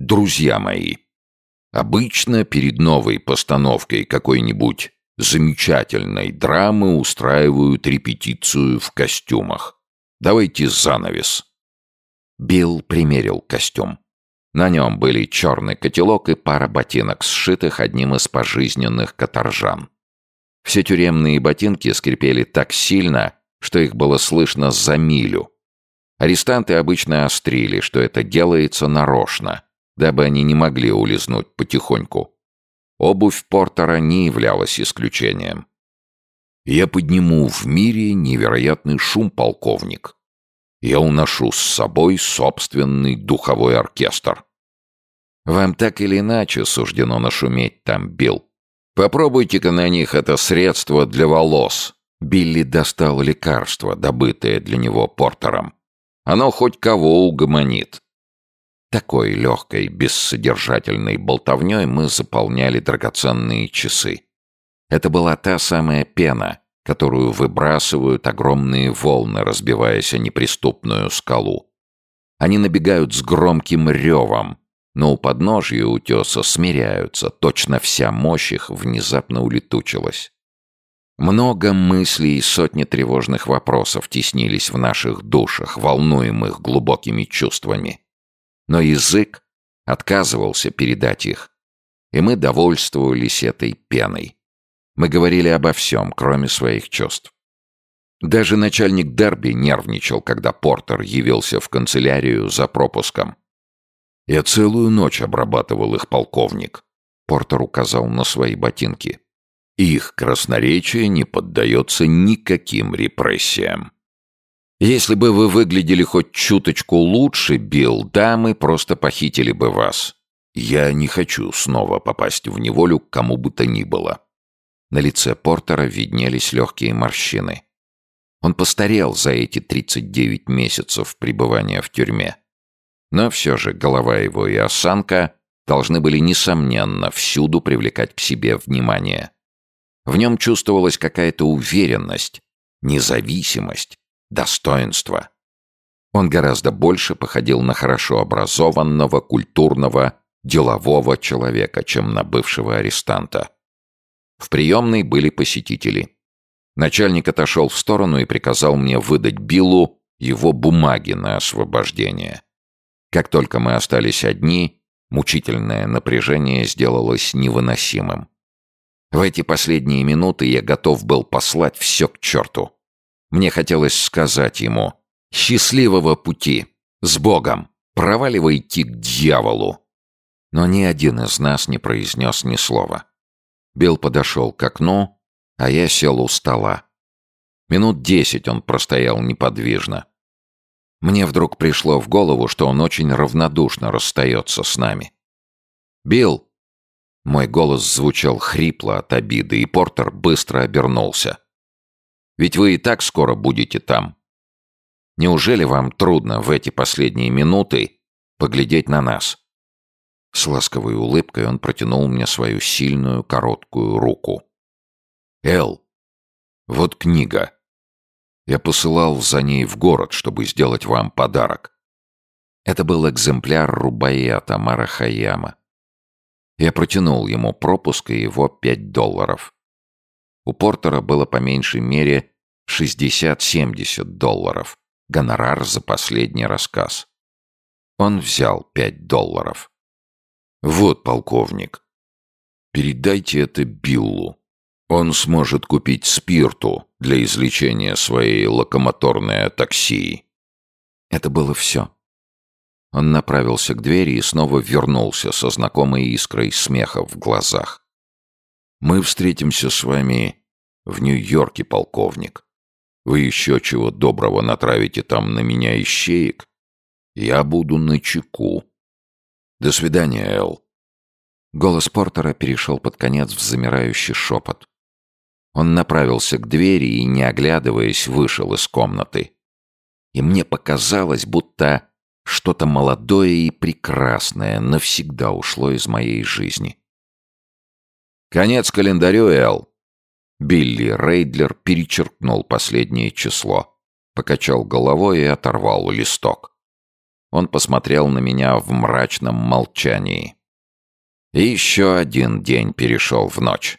друзья мои, обычно перед новой постановкой какой-нибудь замечательной драмы устраивают репетицию в костюмах. Давайте занавес». Билл примерил костюм. На нем были черный котелок и пара ботинок, сшитых одним из пожизненных каторжан. Все тюремные ботинки скрипели так сильно, что их было слышно за милю. Арестанты обычно острили, что это делается нарочно, дабы они не могли улизнуть потихоньку. Обувь Портера не являлась исключением. «Я подниму в мире невероятный шум, полковник. Я уношу с собой собственный духовой оркестр». «Вам так или иначе суждено нашуметь там, Билл. Попробуйте-ка на них это средство для волос». Билли достал лекарство, добытое для него Портером. Оно хоть кого угомонит. Такой легкой, бессодержательной болтовней мы заполняли драгоценные часы. Это была та самая пена, которую выбрасывают огромные волны, разбиваясь о неприступную скалу. Они набегают с громким ревом, но у подножья утеса смиряются, точно вся мощь их внезапно улетучилась. Много мыслей и сотни тревожных вопросов теснились в наших душах, волнуемых глубокими чувствами но язык отказывался передать их, и мы довольствовались этой пеной. Мы говорили обо всем, кроме своих чувств. Даже начальник Дерби нервничал, когда Портер явился в канцелярию за пропуском. «Я целую ночь обрабатывал их, полковник», — Портер указал на свои ботинки. «Их красноречие не поддается никаким репрессиям». Если бы вы выглядели хоть чуточку лучше, Билл, да, мы просто похитили бы вас. Я не хочу снова попасть в неволю к кому бы то ни было. На лице Портера виднелись легкие морщины. Он постарел за эти 39 месяцев пребывания в тюрьме. Но все же голова его и осанка должны были, несомненно, всюду привлекать к себе внимание. В нем чувствовалась какая-то уверенность, независимость, достоинство. Он гораздо больше походил на хорошо образованного, культурного, делового человека, чем на бывшего арестанта. В приемной были посетители. Начальник отошел в сторону и приказал мне выдать Биллу его бумаги на освобождение. Как только мы остались одни, мучительное напряжение сделалось невыносимым. В эти последние минуты я готов был послать все к черту. Мне хотелось сказать ему «Счастливого пути! С Богом! Проваливайте к дьяволу!» Но ни один из нас не произнес ни слова. Билл подошел к окну, а я сел у стола. Минут десять он простоял неподвижно. Мне вдруг пришло в голову, что он очень равнодушно расстается с нами. «Билл!» Мой голос звучал хрипло от обиды, и Портер быстро обернулся. Ведь вы и так скоро будете там. Неужели вам трудно в эти последние минуты поглядеть на нас?» С ласковой улыбкой он протянул мне свою сильную короткую руку. «Эл, вот книга. Я посылал за ней в город, чтобы сделать вам подарок». Это был экземпляр Рубаята Мара Хаяма. Я протянул ему пропуск и его пять долларов. У Портера было по меньшей мере 60-70 долларов. Гонорар за последний рассказ. Он взял 5 долларов. «Вот, полковник, передайте это Биллу. Он сможет купить спирту для излечения своей локомоторной атаксии». Это было все. Он направился к двери и снова вернулся со знакомой искрой смеха в глазах. «Мы встретимся с вами в Нью-Йорке, полковник. Вы еще чего доброго натравите там на меня ищеек? Я буду на чеку. До свидания, Эл. Голос Портера перешел под конец в замирающий шепот. Он направился к двери и, не оглядываясь, вышел из комнаты. И мне показалось, будто что-то молодое и прекрасное навсегда ушло из моей жизни. «Конец календарю, Эл», Билли Рейдлер перечеркнул последнее число, покачал головой и оторвал листок. Он посмотрел на меня в мрачном молчании. И еще один день перешел в ночь.